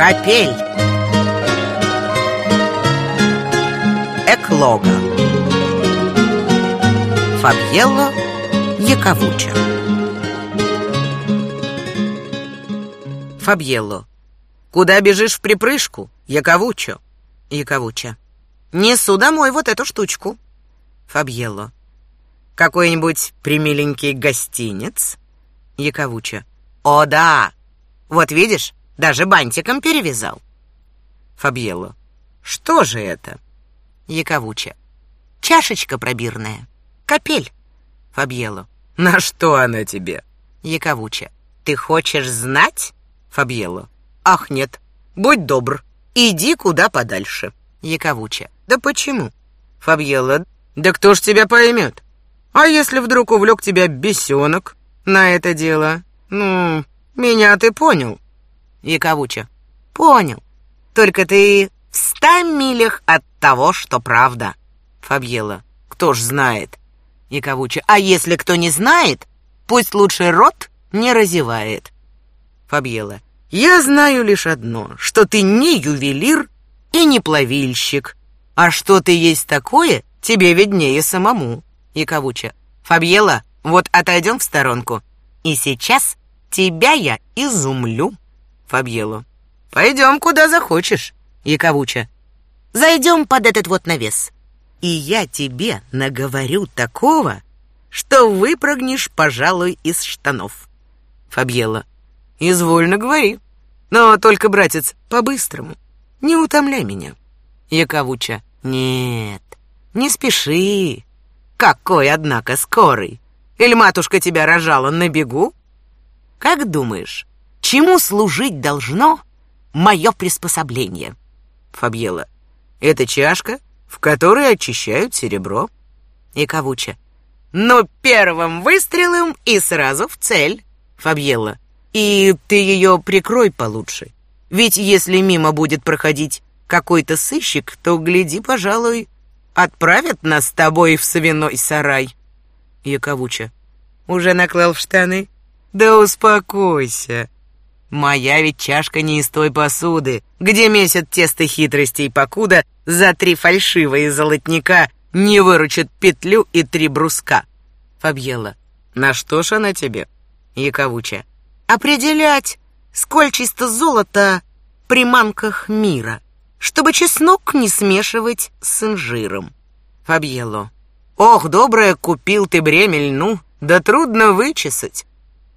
Капель. Эклога. Фабьелло Яковуча Фабьелло. Куда бежишь в припрыжку, Яковучо? Яковуча Несу домой вот эту штучку. Фабьелло. Какой-нибудь примиленький гостинец? Яковуча О, да! Вот видишь, даже бантиком перевязал. Фабьелло. Что же это? Яковуча. Чашечка пробирная. Капель. Фабьелло. На что она тебе? Яковуча. Ты хочешь знать? Фабьелло. Ах, нет. Будь добр. Иди куда подальше. Яковуча. Да почему? Фабьелло. Да кто ж тебя поймет? А если вдруг увлек тебя бесенок на это дело? Ну, меня ты понял. Яковуча. Понял. Только ты в ста милях от того, что правда. Фабьела. Кто ж знает? Яковуча. А если кто не знает, пусть лучше рот не разевает. Фабьела. Я знаю лишь одно, что ты не ювелир и не плавильщик. А что ты есть такое, тебе виднее самому. Яковуча. Фабьела, вот отойдем в сторонку. И сейчас тебя я изумлю. Фабьело. Пойдем куда захочешь. Яковуча. Зайдем под этот вот навес. И я тебе наговорю такого, что выпрыгнешь, пожалуй, из штанов. Фабьело. Извольно говори. Но только, братец, по-быстрому. Не утомляй меня. Яковуча. Нет, не спеши. Какой, однако, скорый. Или матушка тебя рожала на бегу? Как думаешь, Чему служить должно мое приспособление? Фабьела. Это чашка, в которой очищают серебро. Яковуча. Но первым выстрелом и сразу в цель. Фабьела. И ты ее прикрой получше. Ведь если мимо будет проходить какой-то сыщик, то, гляди, пожалуй, отправят нас с тобой в свиной сарай. Яковуча. Уже наклал в штаны? Да успокойся. Моя ведь чашка не из той посуды, где месят тесто хитростей, покуда за три фальшивые золотника не выручат петлю и три бруска. Фабьела. На что ж она тебе? Яковуча. Определять, сколь чисто золото при манках мира, чтобы чеснок не смешивать с инжиром. Фабьело. Ох, добрая, купил ты бремя льну, да трудно вычесать.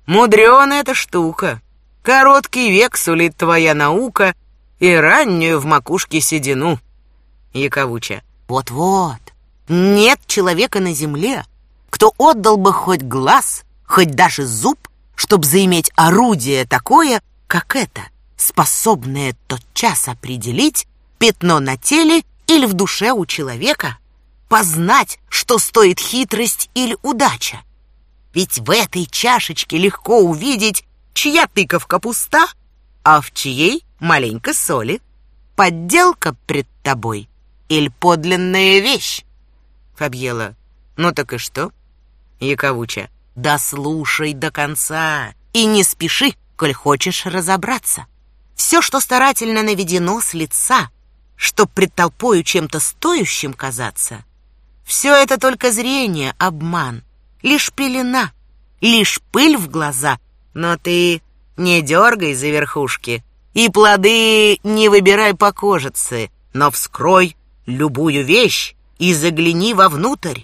Мудрёная эта штука. Короткий век сулит твоя наука и раннюю в макушке седину. Яковуча. Вот-вот. Нет человека на земле, кто отдал бы хоть глаз, хоть даже зуб, чтобы заиметь орудие такое, как это, способное тотчас определить пятно на теле или в душе у человека, познать, что стоит хитрость или удача. Ведь в этой чашечке легко увидеть чья тыковка пуста, а в чьей маленько соли. Подделка пред тобой или подлинная вещь? Фабьела. Ну так и что? Яковуча. Да слушай до конца и не спеши, коль хочешь разобраться. Все, что старательно наведено с лица, чтоб пред толпою чем-то стоящим казаться, все это только зрение, обман, лишь пелена, лишь пыль в глаза но ты не дергай за верхушки и плоды не выбирай по кожице, но вскрой любую вещь и загляни вовнутрь.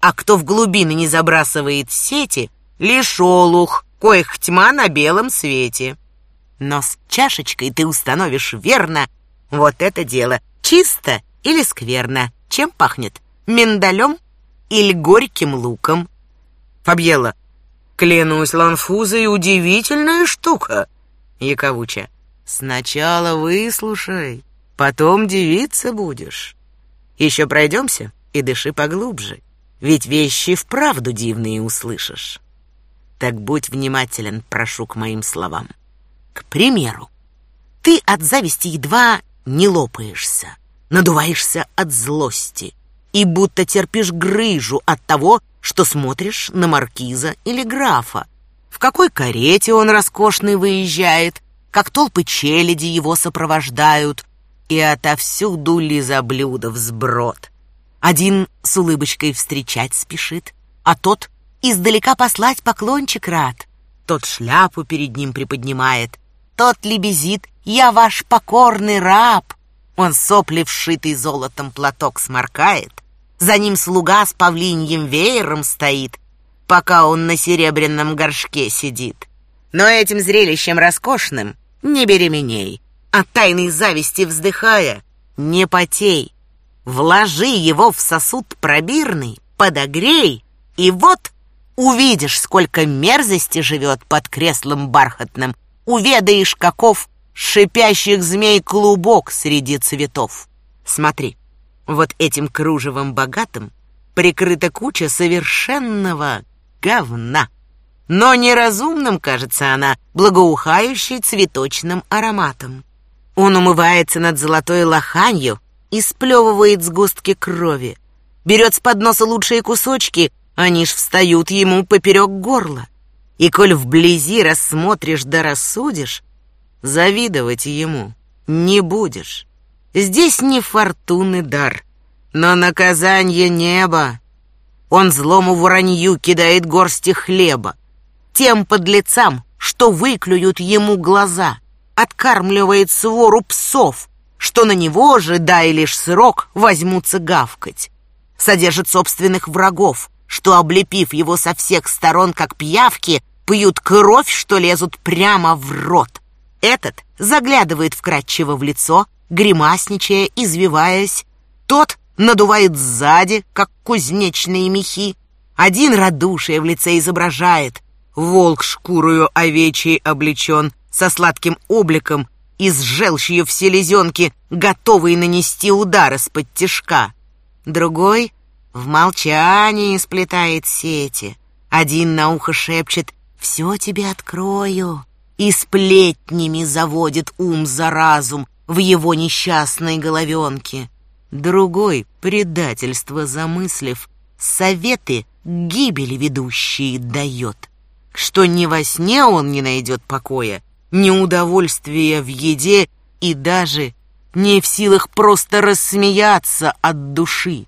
А кто в глубины не забрасывает сети, лишь олух, коих тьма на белом свете. Но с чашечкой ты установишь верно вот это дело, чисто или скверно. Чем пахнет? Миндалем или горьким луком? Фабьела, Клянусь, ланфуза и удивительная штука. Яковуча. Сначала выслушай, потом дивиться будешь. Еще пройдемся и дыши поглубже, ведь вещи вправду дивные услышишь. Так будь внимателен, прошу, к моим словам. К примеру, ты от зависти едва не лопаешься, надуваешься от злости и будто терпишь грыжу от того, что смотришь на маркиза или графа. В какой карете он роскошный выезжает, как толпы челяди его сопровождают, и отовсюду лизоблюдов сброд. Один с улыбочкой встречать спешит, а тот издалека послать поклончик рад. Тот шляпу перед ним приподнимает, тот лебезит «Я ваш покорный раб!» Он сопли вшитый золотом платок сморкает, за ним слуга с павлиньим веером стоит, пока он на серебряном горшке сидит. Но этим зрелищем роскошным не беременей, от тайной зависти вздыхая, не потей. Вложи его в сосуд пробирный, подогрей, и вот увидишь, сколько мерзости живет под креслом бархатным, уведаешь, каков шипящих змей клубок среди цветов. Смотри, вот этим кружевом богатым прикрыта куча совершенного говна. Но неразумным кажется она, благоухающей цветочным ароматом. Он умывается над золотой лоханью и сплевывает сгустки крови. Берет с подноса лучшие кусочки, они ж встают ему поперек горла. И коль вблизи рассмотришь да рассудишь, завидовать ему не будешь. Здесь не фортуны дар, но наказание неба. Он злому воронью кидает горсти хлеба. Тем подлецам, что выклюют ему глаза, откармливает свору псов, что на него же, дай лишь срок, возьмутся гавкать. Содержит собственных врагов, что, облепив его со всех сторон, как пиявки, пьют кровь, что лезут прямо в рот. Этот заглядывает вкрадчиво в лицо, гримасничая, извиваясь. Тот надувает сзади, как кузнечные мехи. Один радушие в лице изображает. Волк шкурою овечьей облечен, со сладким обликом и с желчью в селезенке, готовый нанести удар из-под тишка. Другой в молчании сплетает сети. Один на ухо шепчет «Все тебе открою» и сплетнями заводит ум за разум в его несчастной головенке. Другой, предательство замыслив, советы гибели ведущие дает, что ни во сне он не найдет покоя, ни удовольствия в еде и даже не в силах просто рассмеяться от души.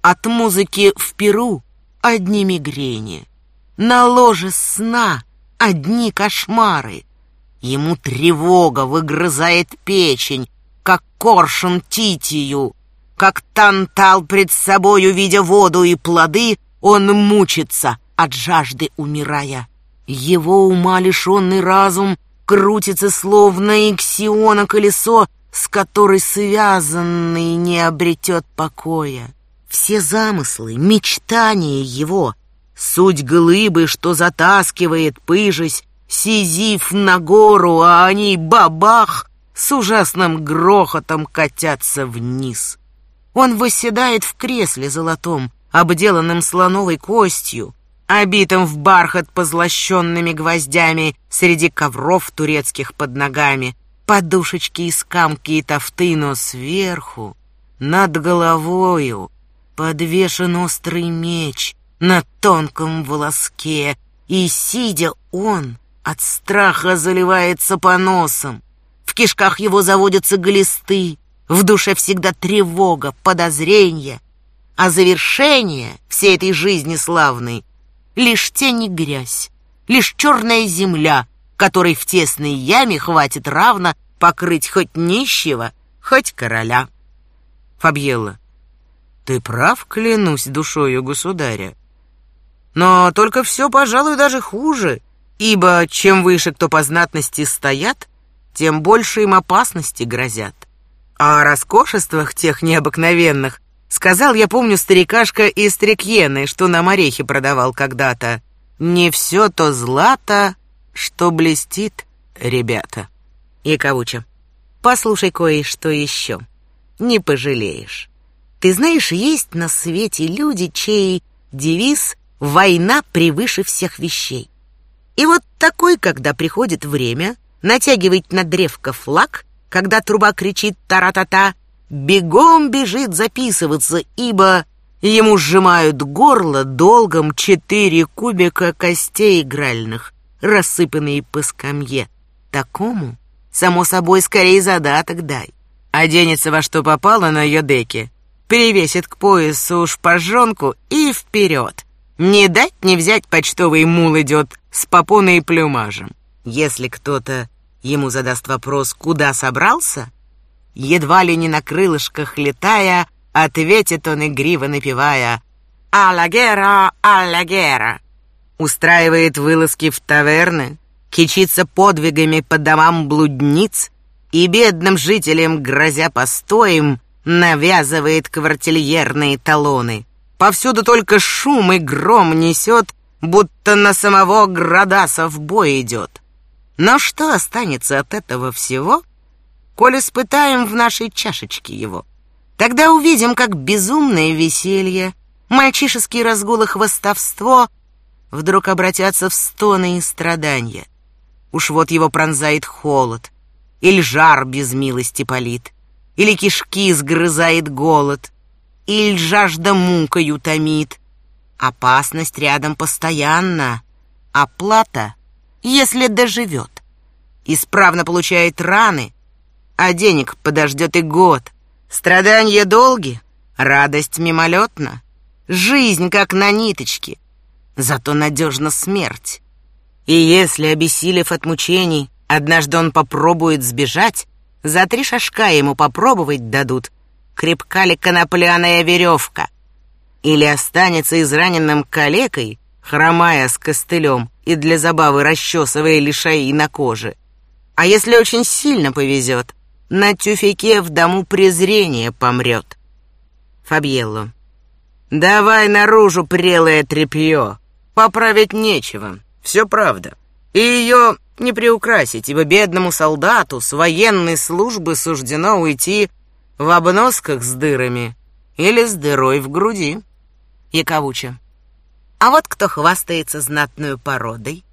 От музыки в перу одни мигрени, на ложе сна одни кошмары — Ему тревога выгрызает печень, как коршун титию. Как тантал пред собою, видя воду и плоды, он мучится, от жажды умирая. Его ума лишенный разум крутится, словно иксиона колесо, с которой связанный не обретет покоя. Все замыслы, мечтания его, суть глыбы, что затаскивает, пыжись, Сизиф на гору, а они бабах с ужасным грохотом катятся вниз. Он восседает в кресле золотом, обделанным слоновой костью, обитым в бархат позлощенными гвоздями среди ковров турецких под ногами, подушечки из камки и тофты, но сверху, над головою, подвешен острый меч на тонком волоске, и, сидя он, от страха заливается по носам. В кишках его заводятся глисты. В душе всегда тревога, подозрение. А завершение всей этой жизни славной — лишь тень и грязь, лишь черная земля, которой в тесной яме хватит равно покрыть хоть нищего, хоть короля. Фабьелла, ты прав, клянусь душою государя. Но только все, пожалуй, даже хуже — ибо чем выше кто по знатности стоят, тем больше им опасности грозят. А о роскошествах тех необыкновенных сказал, я помню, старикашка из Трекьены, что на орехи продавал когда-то. Не все то злато, что блестит, ребята. Яковуча, послушай кое-что еще. Не пожалеешь. Ты знаешь, есть на свете люди, чей девиз «Война превыше всех вещей». И вот такой, когда приходит время натягивать на древко флаг, когда труба кричит «тара-та-та», бегом бежит записываться, ибо ему сжимают горло долгом четыре кубика костей игральных, рассыпанные по скамье. Такому Само собой, скорее задаток дай. Оденется во что попало на ее деке, перевесит к поясу шпажонку и вперед. Не дать не взять почтовый мул идет с попоной и плюмажем. Если кто-то ему задаст вопрос, куда собрался, едва ли не на крылышках летая, ответит он игриво напевая «Алла гера, алла гера». Устраивает вылазки в таверны, кичится подвигами по домам блудниц и бедным жителям, грозя постоем, навязывает квартильерные талоны. Повсюду только шум и гром несет, будто на самого Градаса в бой идет. Но что останется от этого всего, коль испытаем в нашей чашечке его? Тогда увидим, как безумное веселье, мальчишеские разгулы хвостовство вдруг обратятся в стоны и страдания. Уж вот его пронзает холод, или жар без милости палит, или кишки сгрызает голод, или жажда мукою томит. Опасность рядом постоянно, оплата, если доживет. Исправно получает раны, а денег подождет и год. Страдания долги, радость мимолетна, жизнь как на ниточке, зато надежна смерть. И если, обессилев от мучений, однажды он попробует сбежать, за три шажка ему попробовать дадут, крепка ли конопляная веревка, или останется израненным калекой, хромая с костылем и для забавы расчесывая лишаи на коже. А если очень сильно повезет, на тюфяке в дому презрения помрет. Фабьелло. Давай наружу прелое тряпье. Поправить нечего. Все правда. И ее не приукрасить, ибо бедному солдату с военной службы суждено уйти в обносках с дырами или с дырой в груди. Яковуча. А вот кто хвастается знатную породой,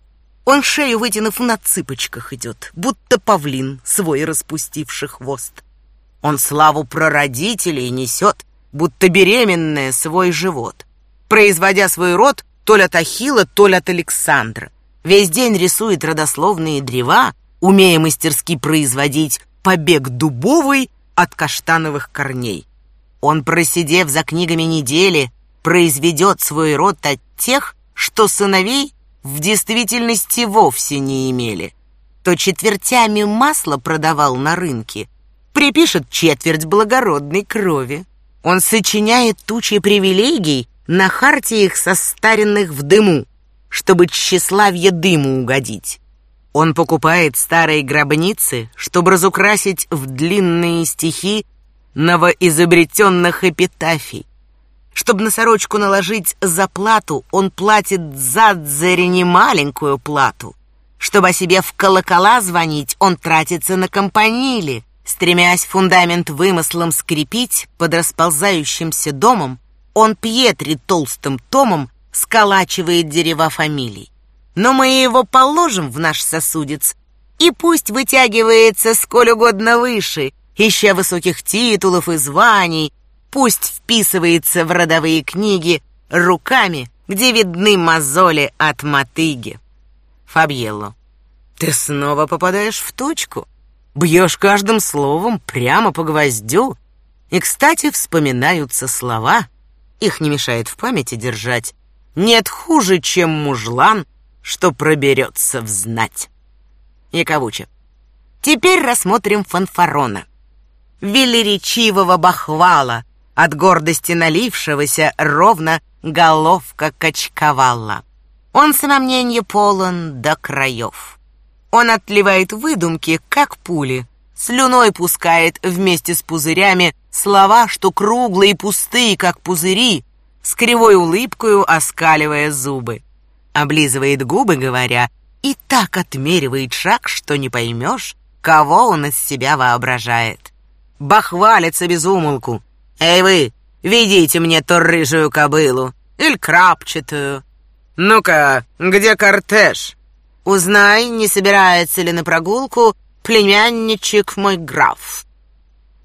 он шею вытянув на цыпочках идет, будто павлин, свой распустивший хвост. Он славу прародителей несет, будто беременная свой живот, производя свой род то ли от Ахилла, то ли от Александра. Весь день рисует родословные древа, умея мастерски производить побег дубовый от каштановых корней. Он, просидев за книгами недели, произведет свой род от тех, что сыновей в действительности вовсе не имели. То четвертями масло продавал на рынке, припишет четверть благородной крови. Он сочиняет тучи привилегий на хартиях состаренных в дыму, чтобы тщеславье дыму угодить. Он покупает старые гробницы, чтобы разукрасить в длинные стихи новоизобретенных эпитафий. Чтобы на сорочку наложить заплату, он платит за дзере маленькую плату. Чтобы о себе в колокола звонить, он тратится на компанили. Стремясь фундамент вымыслом скрепить под расползающимся домом, он Пьетри толстым томом сколачивает дерева фамилий. Но мы его положим в наш сосудец, и пусть вытягивается сколь угодно выше, ища высоких титулов и званий, пусть вписывается в родовые книги руками, где видны мозоли от мотыги. Фабьелло, ты снова попадаешь в точку. Бьешь каждым словом прямо по гвоздю. И, кстати, вспоминаются слова — их не мешает в памяти держать. Нет хуже, чем мужлан, что проберется в знать. Яковуча. Теперь рассмотрим фанфарона. Велеречивого бахвала, от гордости налившегося ровно головка качковала. Он самомнение полон до краев. Он отливает выдумки, как пули, слюной пускает вместе с пузырями слова, что круглые и пустые, как пузыри, с кривой улыбкою оскаливая зубы. Облизывает губы, говоря, и так отмеривает шаг, что не поймешь, кого он из себя воображает. Бахвалится без умолку. «Эй вы, ведите мне то рыжую кобылу, или крапчатую. Ну-ка, где кортеж? Узнай, не собирается ли на прогулку племянничек мой граф.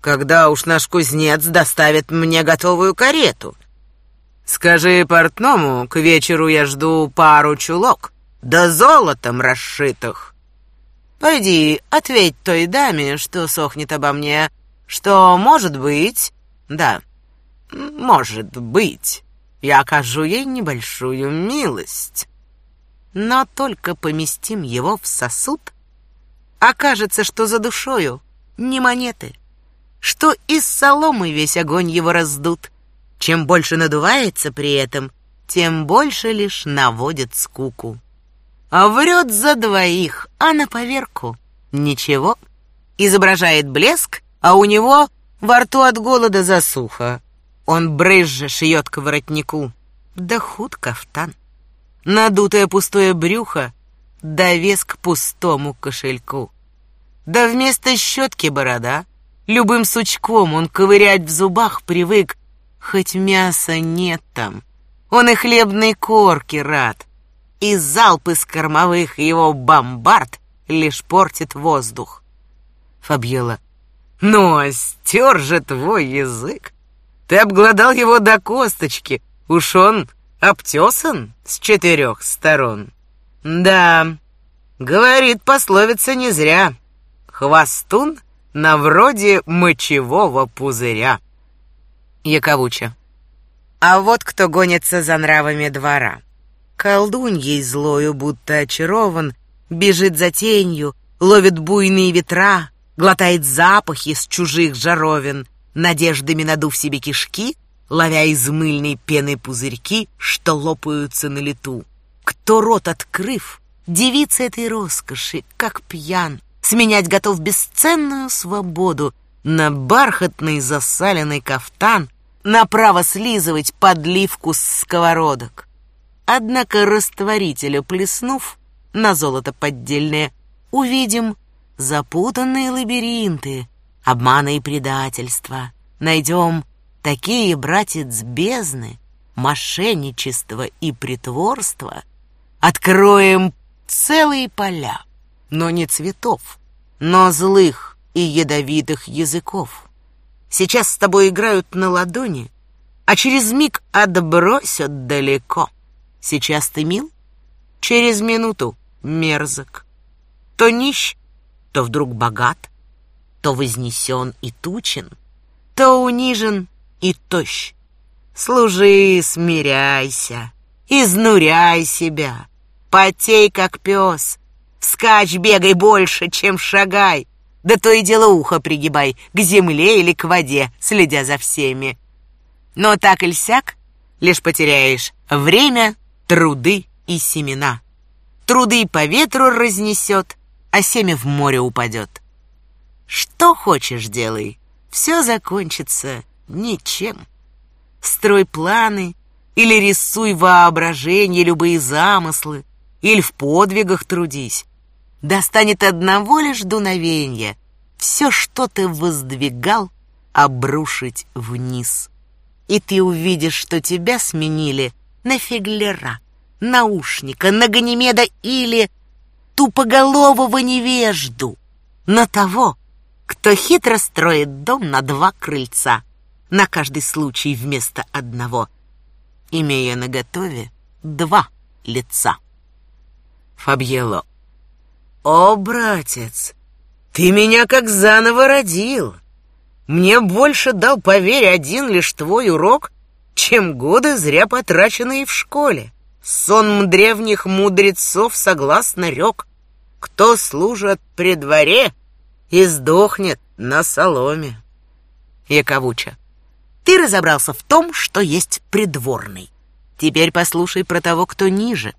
Когда уж наш кузнец доставит мне готовую карету? Скажи портному, к вечеру я жду пару чулок, да золотом расшитых. Пойди, ответь той даме, что сохнет обо мне, что, может быть, да, может быть, я окажу ей небольшую милость. Но только поместим его в сосуд, окажется, что за душою не монеты, что из соломы весь огонь его раздут. Чем больше надувается при этом, тем больше лишь наводит скуку. А врет за двоих, а на поверку ничего. Изображает блеск, а у него во рту от голода засуха. Он брызже шьет к воротнику. Да худ кафтан. Надутое пустое брюхо, довес к пустому кошельку. Да вместо щетки борода. Любым сучком он ковырять в зубах привык, хоть мяса нет там. Он и хлебной корки рад. И залп из кормовых его бомбард лишь портит воздух. Фабьела. Ну, остер же твой язык. Ты обглодал его до косточки. Уж он обтесан с четырех сторон. Да, говорит пословица не зря. Хвостун на вроде мочевого пузыря. Яковуча. А вот кто гонится за нравами двора. Колдуньей злою, будто очарован, бежит за тенью, ловит буйные ветра, глотает запахи с чужих жаровин, надеждами надув себе кишки, ловя из мыльной пены пузырьки, что лопаются на лету. Кто рот открыв, девица этой роскоши, как пьян, сменять готов бесценную свободу на бархатный засаленный кафтан, направо слизывать подливку с сковородок. Однако растворителя плеснув на золото поддельное, увидим запутанные лабиринты, обмана и предательства. Найдем такие, братец, бездны, мошенничество и притворство. Откроем целые поля, но не цветов, но злых и ядовитых языков. Сейчас с тобой играют на ладони, а через миг отбросят далеко. Сейчас ты мил, через минуту мерзок. То нищ, то вдруг богат, то вознесен и тучен, то унижен и тощ. Служи, смиряйся, изнуряй себя, потей, как пес, скач, бегай больше, чем шагай, да то и дело ухо пригибай к земле или к воде, следя за всеми. Но так или сяк, лишь потеряешь время, труды и семена. Труды по ветру разнесет, а семя в море упадет. Что хочешь делай, все закончится ничем. Строй планы или рисуй воображение, любые замыслы, или в подвигах трудись достанет одного лишь дуновения все, что ты воздвигал, обрушить вниз. И ты увидишь, что тебя сменили на фиглера, наушника, на Ганимеда или тупоголового невежду, на того, кто хитро строит дом на два крыльца, на каждый случай вместо одного, имея наготове два лица. Фабьело «О, братец, ты меня как заново родил. Мне больше дал, поверь, один лишь твой урок, чем годы, зря потраченные в школе. Сон древних мудрецов согласно рек. Кто служит при дворе и сдохнет на соломе». Яковуча, ты разобрался в том, что есть придворный. Теперь послушай про того, кто ниже.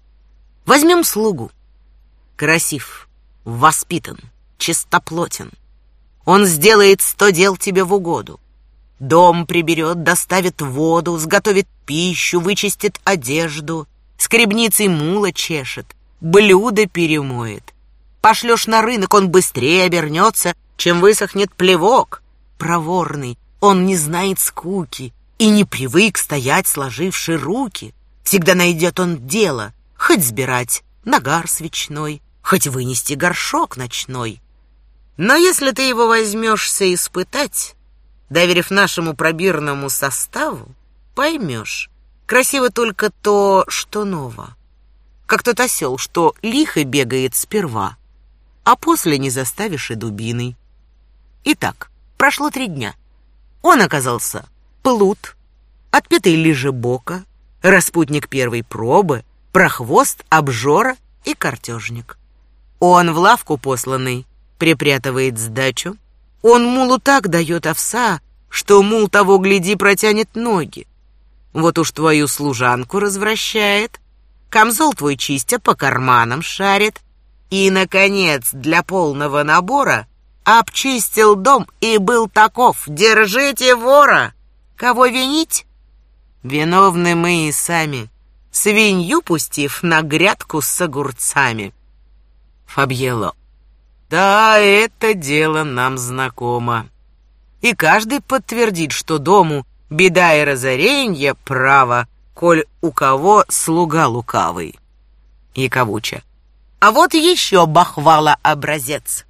Возьмем слугу. Красив, воспитан, чистоплотен. Он сделает сто дел тебе в угоду. Дом приберет, доставит воду, сготовит пищу, вычистит одежду, скребницей мула чешет, блюдо перемоет. Пошлешь на рынок, он быстрее обернется, чем высохнет плевок. Проворный, он не знает скуки и не привык стоять, сложивши руки. Всегда найдет он дело, хоть сбирать нагар свечной, хоть вынести горшок ночной. Но если ты его возьмешься испытать, доверив нашему пробирному составу, поймешь, красиво только то, что ново. Как тот осел, что лихо бегает сперва. а после не заставишь и дубиной. Итак, прошло три дня. Он оказался плут, отпетый лежебока, распутник первой пробы, прохвост, обжора и картежник. Он в лавку посланный, припрятывает сдачу. Он мулу так дает овса, что мул того, гляди, протянет ноги. Вот уж твою служанку развращает, камзол твой чистя по карманам шарит, и, наконец, для полного набора обчистил дом и был таков. Держите вора! Кого винить? Виновны мы и сами, свинью пустив на грядку с огурцами. Фабьело. Да, это дело нам знакомо. И каждый подтвердит, что дому беда и разоренье право, коль у кого слуга лукавый. Яковуча. А вот еще бахвала образец.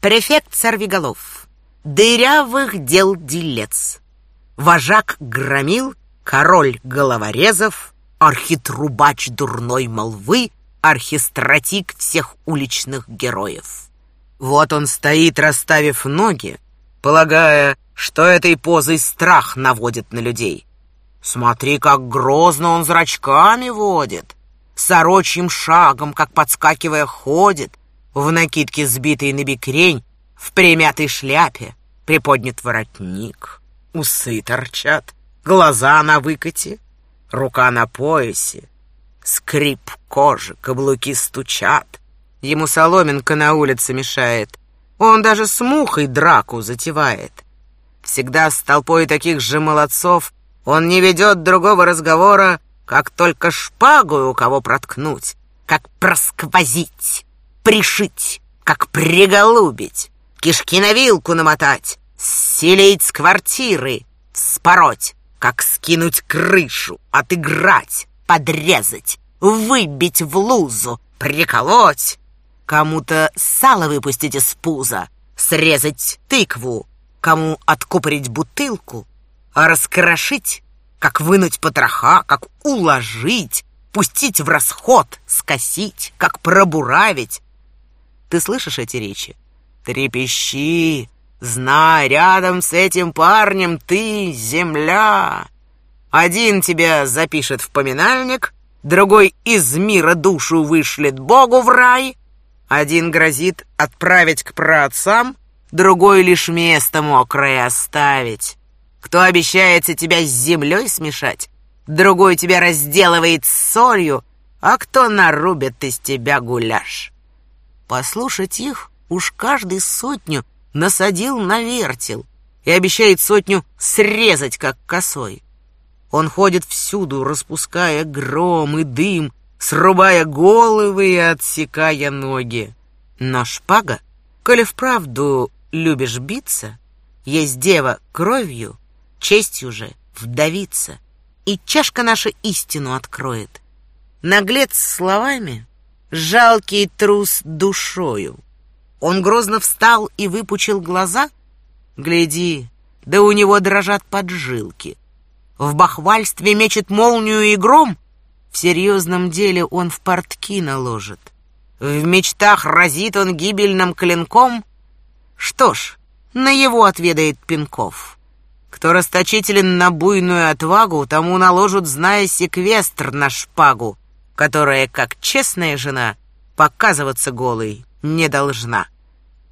Префект сорвиголов, дырявых дел делец, вожак громил, король головорезов, архитрубач дурной молвы, архистратик всех уличных героев. Вот он стоит, расставив ноги, полагая, что этой позой страх наводит на людей. Смотри, как грозно он зрачками водит, сорочьим шагом, как подскакивая, ходит, в накидке сбитой на бекрень, в примятой шляпе, приподнят воротник, усы торчат, глаза на выкате, рука на поясе, скрип кожи, каблуки стучат. Ему соломинка на улице мешает. Он даже с мухой драку затевает. Всегда с толпой таких же молодцов он не ведет другого разговора, как только шпагу у кого проткнуть, как просквозить, пришить, как приголубить, кишки на вилку намотать, селить с квартиры, спороть, как скинуть крышу, отыграть, подрезать, выбить в лузу, приколоть, кому-то сало выпустить из пуза, срезать тыкву, кому откупорить бутылку, а раскрошить, как вынуть потроха, как уложить, пустить в расход, скосить, как пробуравить. Ты слышишь эти речи? Трепещи, знай, рядом с этим парнем ты земля. Один тебя запишет в поминальник, другой из мира душу вышлет Богу в рай, один грозит отправить к праотцам, другой лишь место мокрое оставить. Кто обещается тебя с землей смешать, другой тебя разделывает солью, а кто нарубит из тебя гуляш. Послушать их уж каждый сотню насадил на вертел и обещает сотню срезать, как косой. Он ходит всюду, распуская гром и дым, срубая головы и отсекая ноги. Но шпага, коли вправду любишь биться, есть дева кровью, честью же вдовица, и чашка наша истину откроет. Наглец словами, жалкий трус душою. Он грозно встал и выпучил глаза. Гляди, да у него дрожат поджилки. В бахвальстве мечет молнию и гром, в серьезном деле он в портки наложит. В мечтах разит он гибельным клинком. Что ж, на его отведает пинков. Кто расточителен на буйную отвагу, тому наложат, зная секвестр на шпагу, которая, как честная жена, показываться голой не должна.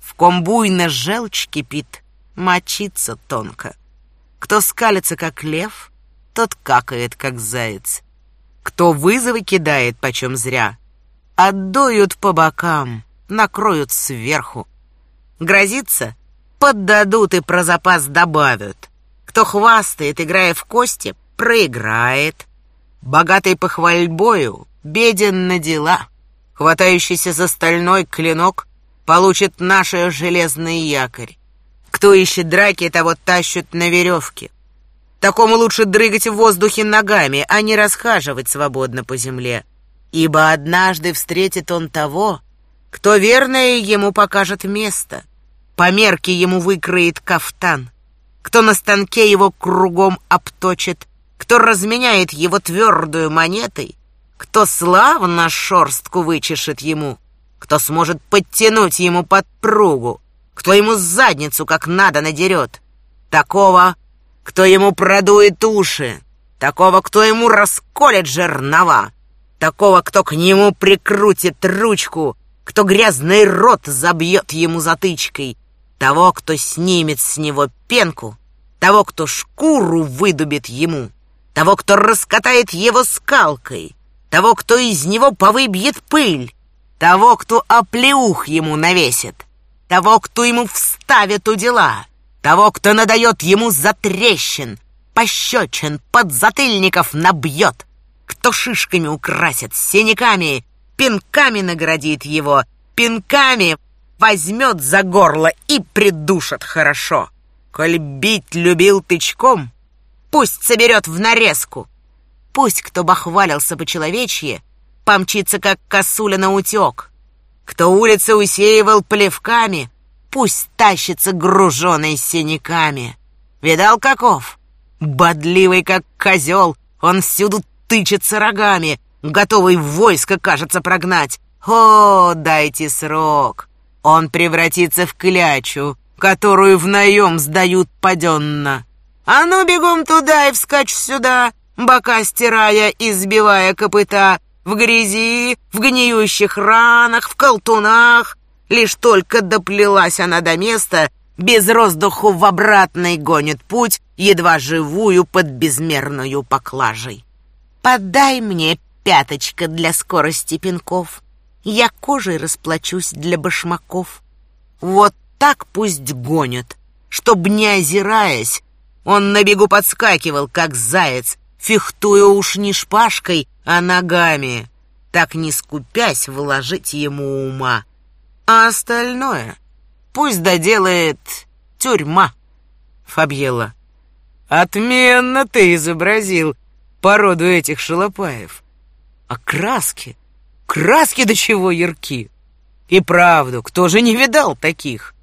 В ком буйно желчь кипит, мочиться тонко. Кто скалится, как лев, тот какает, как заяц. Кто вызовы кидает почем зря, отдуют по бокам, накроют сверху. Грозится, поддадут и про запас добавят. Кто хвастает, играя в кости, проиграет. Богатый похвальбою, беден на дела. Хватающийся за стальной клинок получит наш железный якорь. Кто ищет драки, того тащат на веревке. Такому лучше дрыгать в воздухе ногами, а не расхаживать свободно по земле. Ибо однажды встретит он того, кто верное ему покажет место, по мерке ему выкроет кафтан, кто на станке его кругом обточит, кто разменяет его твердую монетой, кто славно шорстку вычешет ему, кто сможет подтянуть ему подпругу, кто ему задницу как надо надерет. Такого, кто ему продует уши, такого, кто ему расколет жернова, такого, кто к нему прикрутит ручку, кто грязный рот забьет ему затычкой, того, кто снимет с него пенку, того, кто шкуру выдубит ему, того, кто раскатает его скалкой, того, кто из него повыбьет пыль, того, кто оплеух ему навесит, того, кто ему вставит у дела, того, кто надает ему затрещин, пощечин, подзатыльников набьет, кто шишками украсит, синяками, пинками наградит его, пинками возьмет за горло и придушит хорошо. Коль бить любил тычком, пусть соберет в нарезку. Пусть, кто бахвалился по-человечье, помчится, как косуля на утек. Кто улицы усеивал плевками, пусть тащится груженый синяками. Видал каков? Бодливый, как козел, он всюду тычется рогами, готовый войско, кажется, прогнать. О, дайте срок! Он превратится в клячу, которую в наем сдают паденно. А ну, бегом туда и вскачь сюда, бока стирая и сбивая копыта, в грязи, в гниющих ранах, в колтунах. Лишь только доплелась она до места, без роздуху в обратный гонит путь, едва живую под безмерную поклажей. Подай мне пяточка для скорости пинков. Я кожей расплачусь для башмаков. Вот так пусть гонят, чтоб не озираясь, он на бегу подскакивал, как заяц, фехтуя уж не шпажкой, а ногами, так не скупясь вложить ему ума. А остальное пусть доделает тюрьма. Фабьела. Отменно ты изобразил породу этих шалопаев. А краски? Краски до чего ярки? И правду, кто же не видал таких?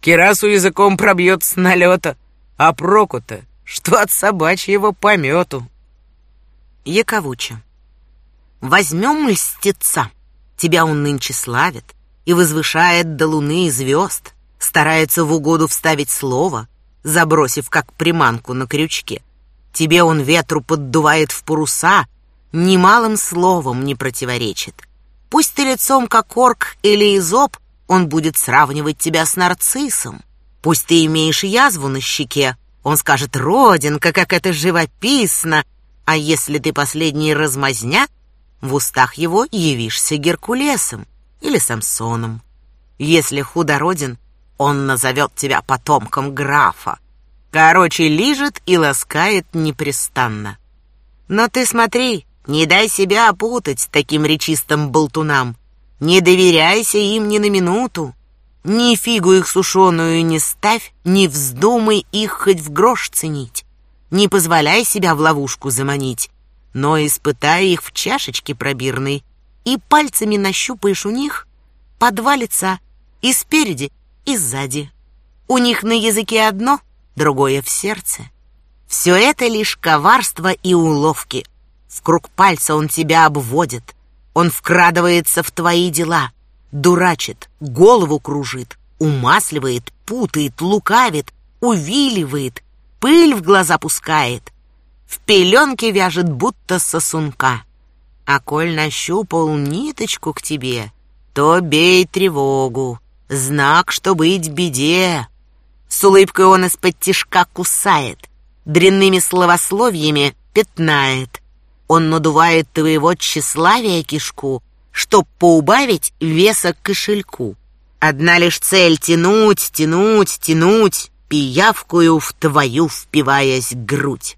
Кирасу языком пробьет с налета, а проку-то, что от собачьего помету. Яковуча. Возьмем льстеца. Тебя он нынче славит и возвышает до луны и звезд, старается в угоду вставить слово, забросив как приманку на крючке. Тебе он ветру поддувает в паруса, немалым словом не противоречит. Пусть ты лицом как орк или изоб, он будет сравнивать тебя с нарциссом. Пусть ты имеешь язву на щеке, он скажет «Родинка, как это живописно!» А если ты последний размазня, в устах его явишься Геркулесом или Самсоном. Если худороден, он назовет тебя потомком графа. Короче, лижет и ласкает непрестанно. Но ты смотри, не дай себя опутать таким речистым болтунам. Не доверяйся им ни на минуту. Ни фигу их сушеную не ставь, не вздумай их хоть в грош ценить. Не позволяй себя в ловушку заманить, но испытай их в чашечке пробирной и пальцами нащупаешь у них по два лица, и спереди, и сзади. У них на языке одно, другое в сердце. Все это лишь коварство и уловки. В круг пальца он тебя обводит, он вкрадывается в твои дела, дурачит, голову кружит, умасливает, путает, лукавит, увиливает, пыль в глаза пускает, в пеленке вяжет будто сосунка. А коль нащупал ниточку к тебе, то бей тревогу, знак, что быть беде. С улыбкой он из-под тишка кусает, дрянными словословьями пятнает. Он надувает твоего тщеславия кишку, чтоб поубавить веса к кошельку. Одна лишь цель — тянуть, тянуть, тянуть, пиявкую в твою впиваясь грудь.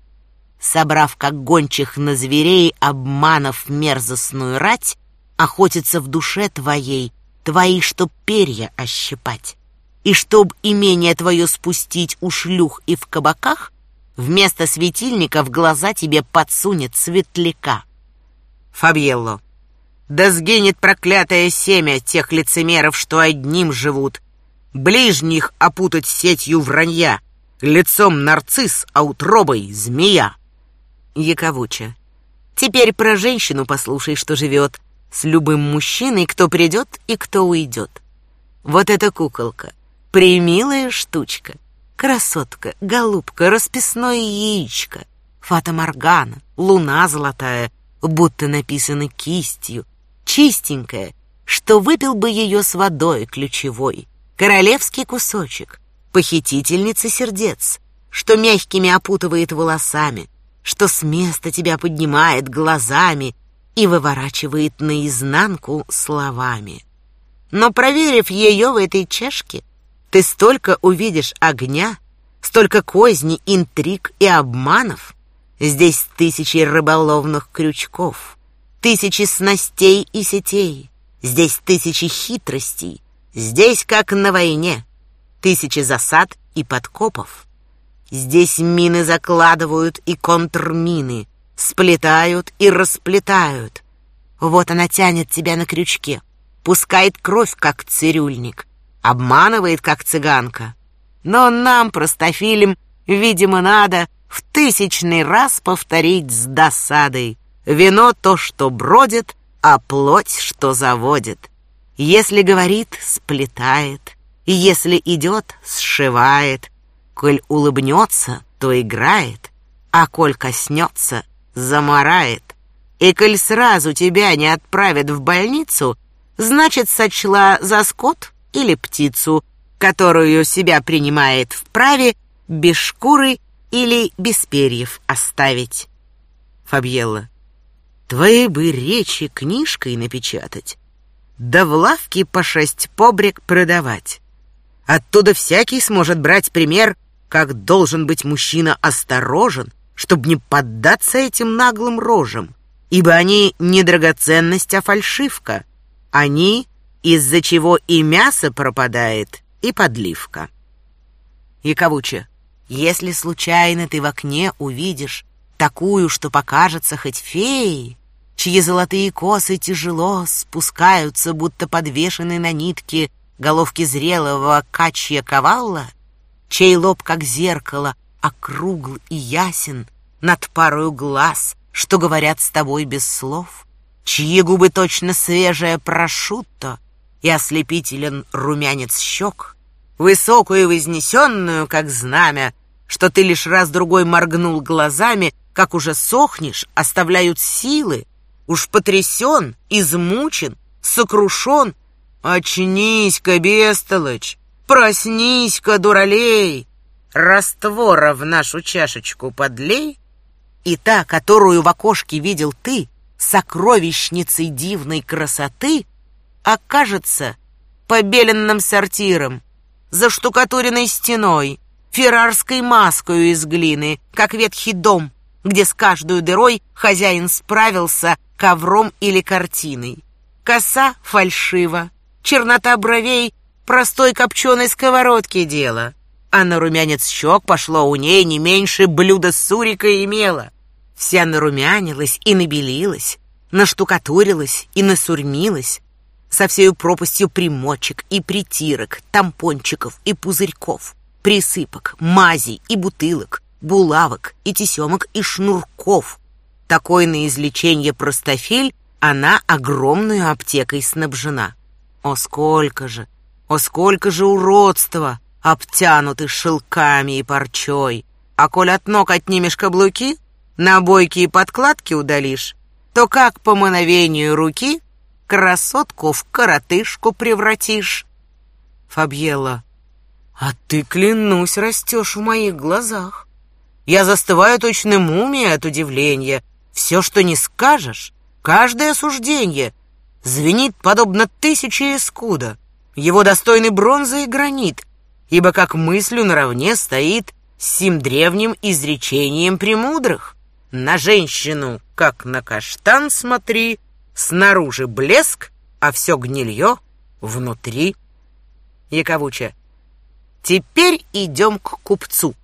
Собрав, как гончих на зверей, обманов мерзостную рать, охотится в душе твоей, твои, чтоб перья ощипать. И чтоб имение твое спустить у шлюх и в кабаках, вместо светильника в глаза тебе подсунет светляка. Фабьелло. Да сгинет проклятое семя тех лицемеров, что одним живут, ближних опутать сетью вранья, лицом нарцисс, а утробой змея. Яковуча. Теперь про женщину послушай, что живет. с любым мужчиной, кто придет и кто уйдет. Вот эта куколка, примилая штучка, красотка, голубка, расписное яичко, фата Моргана, луна золотая, будто написано кистью, чистенькая, что выпил бы ее с водой ключевой, королевский кусочек, похитительница сердец, что мягкими опутывает волосами, что с места тебя поднимает глазами и выворачивает наизнанку словами. Но проверив ее в этой чашке, ты столько увидишь огня, столько козней, интриг и обманов. Здесь тысячи рыболовных крючков, тысячи снастей и сетей, здесь тысячи хитростей, здесь, как на войне, тысячи засад и подкопов. Здесь мины закладывают и контрмины, сплетают и расплетают. Вот она тянет тебя на крючке, пускает кровь, как цирюльник, обманывает, как цыганка. Но нам, простофилям, видимо, надо в тысячный раз повторить с досадой. Вино то, что бродит, а плоть, что заводит. Если говорит, сплетает, если идет, сшивает — Коль улыбнется, то играет, а коль коснется, заморает. И коль сразу тебя не отправят в больницу, значит, сочла за скот или птицу, которую себя принимает вправе без шкуры или без перьев оставить. Фабьелла. Твои бы речи книжкой напечатать, да в лавке по шесть побрик продавать. Оттуда всякий сможет брать пример как должен быть мужчина осторожен, чтобы не поддаться этим наглым рожам, ибо они не драгоценность, а фальшивка. Они, из-за чего и мясо пропадает, и подливка. Яковуча, если случайно ты в окне увидишь такую, что покажется хоть феей, чьи золотые косы тяжело спускаются, будто подвешены на нитке головки зрелого качья ковалла, чей лоб, как зеркало, округл и ясен, над парою глаз, что говорят с тобой без слов, чьи губы точно свежая прошутто и ослепителен румянец щек, высокую и вознесенную, как знамя, что ты лишь раз-другой моргнул глазами, как уже сохнешь, оставляют силы, уж потрясен, измучен, сокрушен. Очнись-ка, бестолочь, Проснись-ка, дуралей! Раствора в нашу чашечку подлей, и та, которую в окошке видел ты, сокровищницей дивной красоты, окажется побеленным сортиром, заштукатуренной стеной, феррарской маскою из глины, как ветхий дом, где с каждой дырой хозяин справился ковром или картиной. Коса фальшива, чернота бровей простой копченой сковородки дело. А на румянец щек пошло у ней не меньше блюда сурика имела. Вся нарумянилась и набелилась, наштукатурилась и насурмилась, со всею пропастью примочек и притирок, тампончиков и пузырьков, присыпок, мазей и бутылок, булавок и тесемок и шнурков. Такой на излечение простофиль она огромную аптекой снабжена. О, сколько же! О, сколько же уродства, обтянуты шелками и парчой! А коль от ног отнимешь каблуки, набойки и подкладки удалишь, то как по мановению руки красотку в коротышку превратишь? Фабьела, а ты, клянусь, растешь в моих глазах. Я застываю точно мумия от удивления. Все, что не скажешь, каждое осуждение звенит подобно тысяче искуда. Его достойны бронза и гранит, ибо как мыслью наравне стоит с сим древним изречением премудрых. На женщину, как на каштан смотри, снаружи блеск, а все гнилье внутри. Яковуча. Теперь идем к купцу.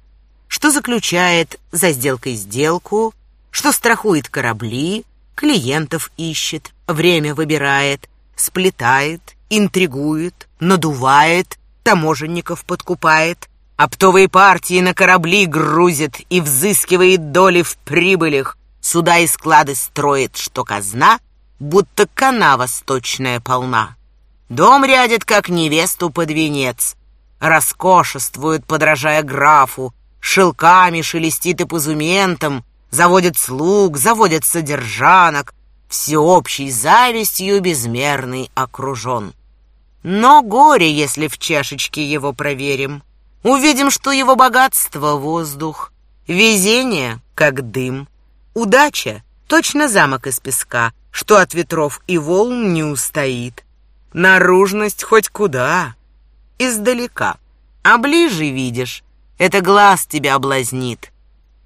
Что заключает за сделкой сделку, что страхует корабли, клиентов ищет, время выбирает, сплетает, интригует, надувает, таможенников подкупает, оптовые партии на корабли грузит и взыскивает доли в прибылях, суда и склады строит, что казна, будто канава сточная полна. Дом рядит, как невесту под венец. Роскошествует, подражая графу, шелками шелестит и позументом, заводит слуг, заводит содержанок, всеобщей завистью безмерный окружен. Но горе, если в чашечке его проверим. Увидим, что его богатство — воздух, везение — как дым, удача — точно замок из песка, что от ветров и волн не устоит. Наружность хоть куда, издалека, а ближе видишь, это глаз тебя облазнит.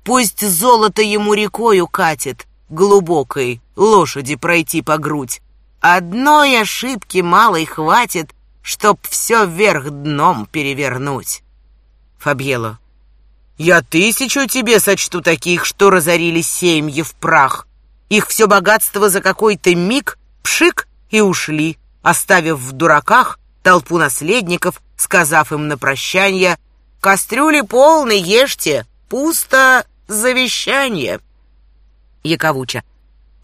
Пусть золото ему рекою катит, глубокой лошади пройти по грудь. Одной ошибки малой хватит, чтоб все вверх дном перевернуть. Фабьело. Я тысячу тебе сочту таких, что разорили семьи в прах. Их все богатство за какой-то миг пшик и ушли, оставив в дураках толпу наследников, сказав им на прощание «Кастрюли полны, ешьте, пусто завещание». Яковуча.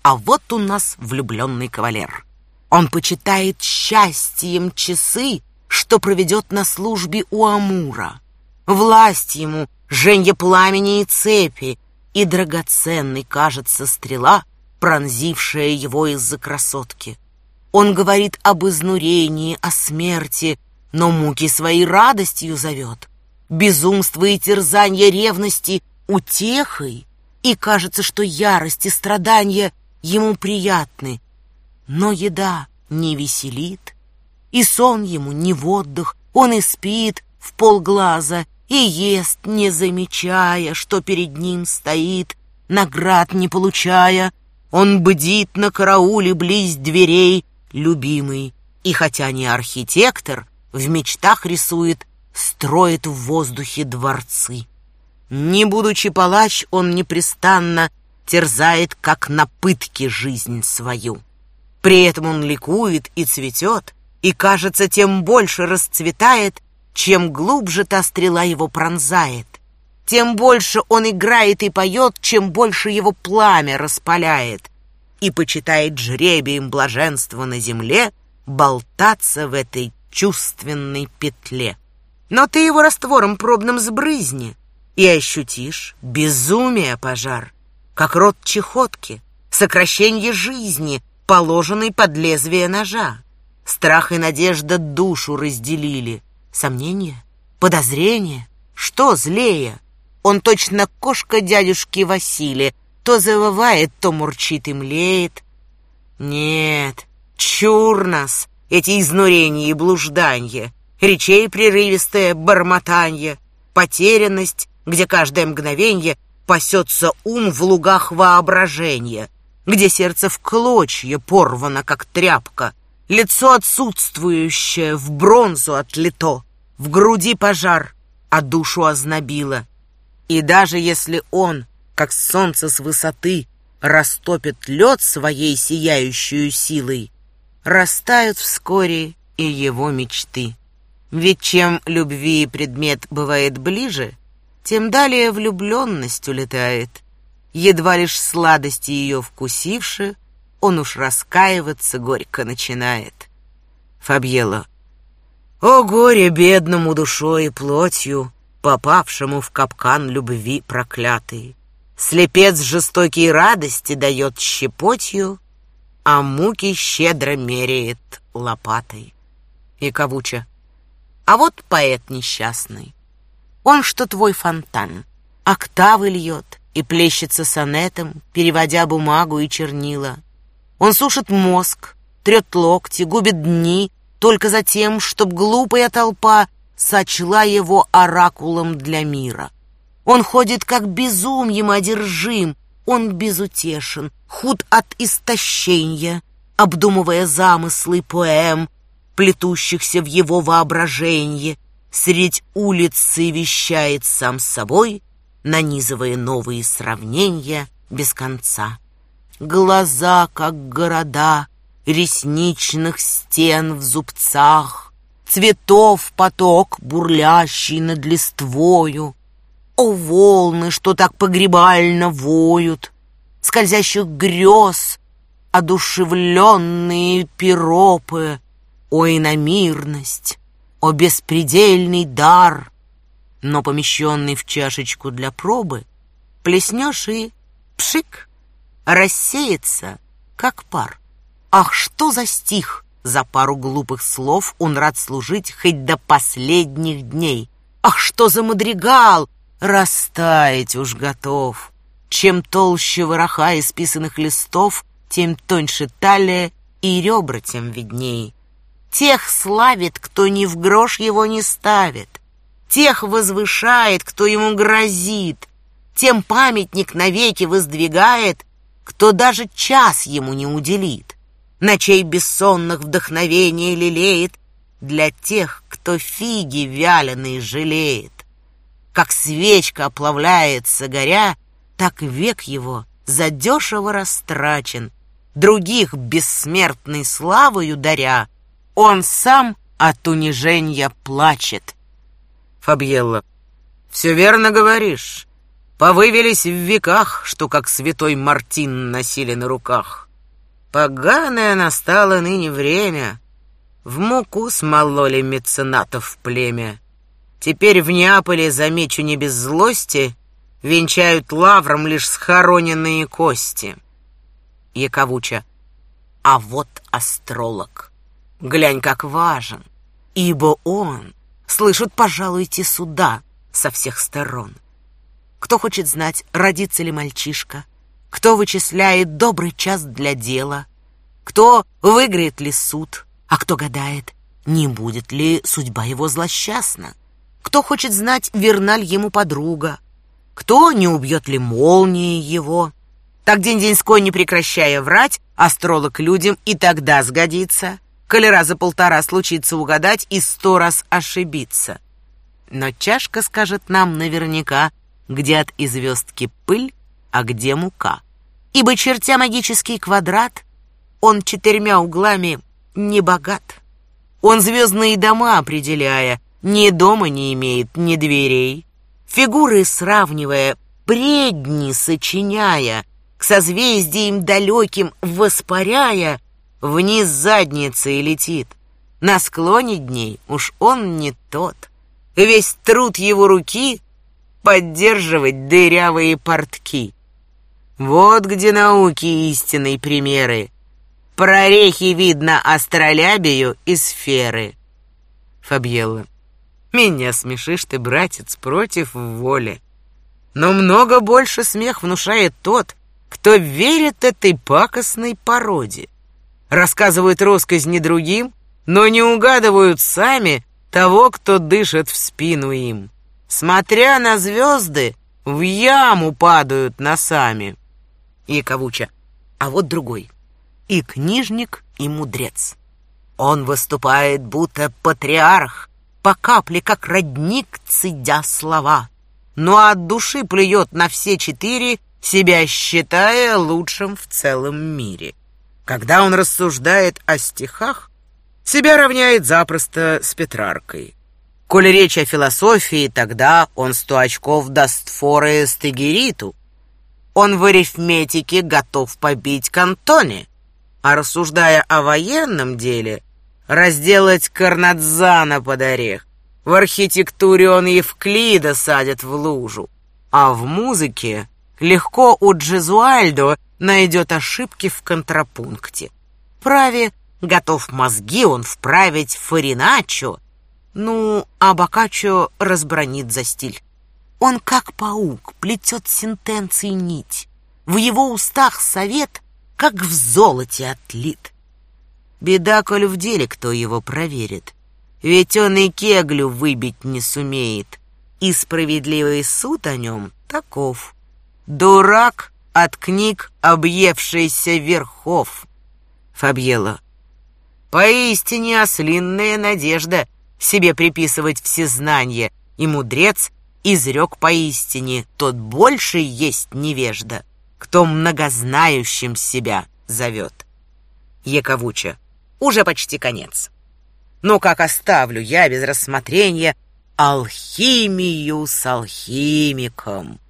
А вот у нас влюбленный кавалер. Он почитает счастьем часы, что проведет на службе у Амура. Власть ему, женье пламени и цепи, и драгоценной кажется стрела, пронзившая его из-за красотки. Он говорит об изнурении, о смерти, но муки своей радостью зовет. Безумство и терзание ревности утехой, и кажется, что ярость и страдания ему приятны. Но еда не веселит, и сон ему не в отдых, он и спит в полглаза, и ест, не замечая, что перед ним стоит, наград не получая, он бдит на карауле близ дверей, любимый. И хотя не архитектор, в мечтах рисует, строит в воздухе дворцы. Не будучи палач, он непрестанно терзает, как на пытке, жизнь свою. При этом он ликует и цветет, и, кажется, тем больше расцветает, чем глубже та стрела его пронзает тем больше он играет и поет, чем больше его пламя распаляет, и почитает жребием блаженства на земле болтаться в этой чувственной петле. Но ты его раствором пробным сбрызни, и ощутишь безумие пожар, как рот чехотки, сокращение жизни, положенной под лезвие ножа. Страх и надежда душу разделили. Сомнение? Подозрение? Что злее? Он точно кошка дядюшки Василия, то завывает, то мурчит и млеет. Нет, чур нас, эти изнурения и блуждания, речей прерывистое бормотанье, потерянность, где каждое мгновенье пасется ум в лугах воображения, где сердце в клочья порвано, как тряпка, лицо отсутствующее в бронзу отлито, в груди пожар, а душу ознобило — и даже если он, как солнце с высоты, растопит лед своей сияющей силой, растают вскоре и его мечты. Ведь чем любви предмет бывает ближе, тем далее влюбленность улетает. Едва лишь сладости ее вкусивши, он уж раскаиваться горько начинает. Фабьело. О горе бедному душой и плотью, попавшему в капкан любви проклятый. Слепец жестокие радости дает щепотью, а муки щедро меряет лопатой. И Кавуча. А вот поэт несчастный. Он что твой фонтан, октавы льет и плещется сонетом, переводя бумагу и чернила. Он сушит мозг, трет локти, губит дни, только за тем, чтоб глупая толпа сочла его оракулом для мира. Он ходит как безумьем одержим, он безутешен, худ от истощения, обдумывая замыслы поэм, плетущихся в его воображении, средь улицы вещает сам собой, нанизывая новые сравнения без конца. Глаза, как города, ресничных стен в зубцах, Цветов поток, бурлящий над листвою. О, волны, что так погребально воют, Скользящих грез, одушевленные пиропы, О иномирность, о беспредельный дар, Но помещенный в чашечку для пробы, Плеснешь и пшик, рассеется, как пар. Ах, что за стих! За пару глупых слов он рад служить хоть до последних дней. Ах, что за мадригал! Растаять уж готов. Чем толще вороха исписанных листов, тем тоньше талия и ребра тем видней. Тех славит, кто ни в грош его не ставит. Тех возвышает, кто ему грозит. Тем памятник навеки воздвигает, кто даже час ему не уделит. Ночей бессонных вдохновение лелеет для тех, кто фиги вяленые жалеет. Как свечка оплавляется горя, так век его задешево растрачен, других бессмертной славою даря, он сам от унижения плачет. Фабьелла, все верно говоришь. Повывелись в веках, что как святой Мартин носили на руках. Поганое настало ныне время, в муку смололи меценатов племя. Теперь в Неаполе, замечу не без злости, венчают лавром лишь схороненные кости. Яковуча. А вот астролог. Глянь, как важен, ибо он слышит, пожалуйте, суда со всех сторон. Кто хочет знать, родится ли мальчишка, кто вычисляет добрый час для дела, кто выиграет ли суд, а кто гадает, не будет ли судьба его злосчастна. Кто хочет знать, верна ли ему подруга, кто не убьет ли молнией его. Так день-деньской, не прекращая врать, астролог людям и тогда сгодится, коли раза полтора случится угадать и сто раз ошибиться. Но чашка скажет нам наверняка, где от известки пыль, а где мука. Ибо, чертя магический квадрат, он четырьмя углами не богат. Он звездные дома определяя, ни дома не имеет, ни дверей. Фигуры сравнивая, предни сочиняя, к созвездиям далеким воспаряя, вниз задницей летит. На склоне дней уж он не тот. Весь труд его руки — поддерживать дырявые портки. Вот где науки истинной примеры. Прорехи видно астролябию и сферы. Фабьелла. Меня смешишь ты, братец, против воли. Но много больше смех внушает тот, кто верит этой пакостной породе. Рассказывают росказни другим, но не угадывают сами того, кто дышит в спину им. Смотря на звезды, в яму падают носами. Яковуча, а вот другой. И книжник, и мудрец. Он выступает, будто патриарх, по капле, как родник, цедя слова. Но от души плюет на все четыре, себя считая лучшим в целом мире. Когда он рассуждает о стихах, себя равняет запросто с Петраркой. Коли речь о философии, тогда он сто очков даст форы Стегериту. Он в арифметике готов побить Кантоне, а рассуждая о военном деле, разделать Карнадзана под орех. В архитектуре он Евклида садит в лужу, а в музыке легко у Джезуальдо найдет ошибки в контрапункте. Праве готов мозги он вправить Фариначо, ну, а Бокаччо разбронит за стиль. Он, как паук, плетет сентенции нить. В его устах совет, как в золоте отлит. Беда, коль в деле кто его проверит. Ведь он и кеглю выбить не сумеет. И справедливый суд о нем таков. Дурак от книг, объевшийся верхов. Фабьела. Поистине ослинная надежда себе приписывать всезнание, и мудрец изрек поистине, тот больше есть невежда, кто многознающим себя зовет. Яковуча уже почти конец. Но как оставлю я без рассмотрения алхимию с алхимиком?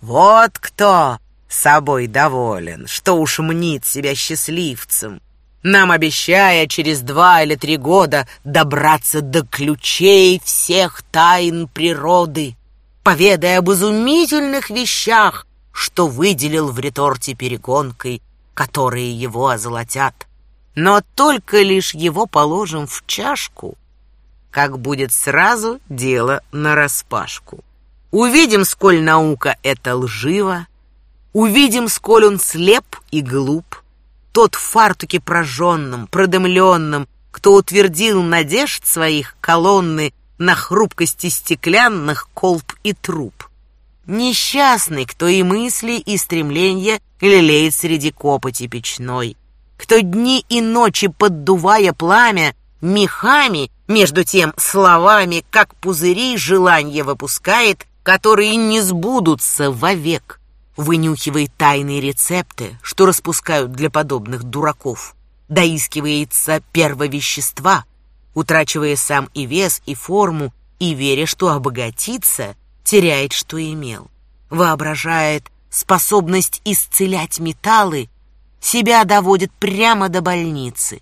Вот кто собой доволен, что уж мнит себя счастливцем, нам обещая через два или три года добраться до ключей всех тайн природы, поведая об изумительных вещах, что выделил в реторте перегонкой, которые его озолотят. Но только лишь его положим в чашку, как будет сразу дело нараспашку. Увидим, сколь наука это лжива, увидим, сколь он слеп и глуп, тот в фартуке прожженном, продымленном, кто утвердил надежд своих колонны на хрупкости стеклянных колб и труб. Несчастный, кто и мысли, и стремления лелеет среди копоти печной, кто дни и ночи, поддувая пламя, мехами, между тем словами, как пузыри желания выпускает, которые не сбудутся вовек вынюхивает тайные рецепты, что распускают для подобных дураков, доискивается первовещества, утрачивая сам и вес, и форму, и веря, что обогатиться, теряет, что имел, воображает способность исцелять металлы, себя доводит прямо до больницы.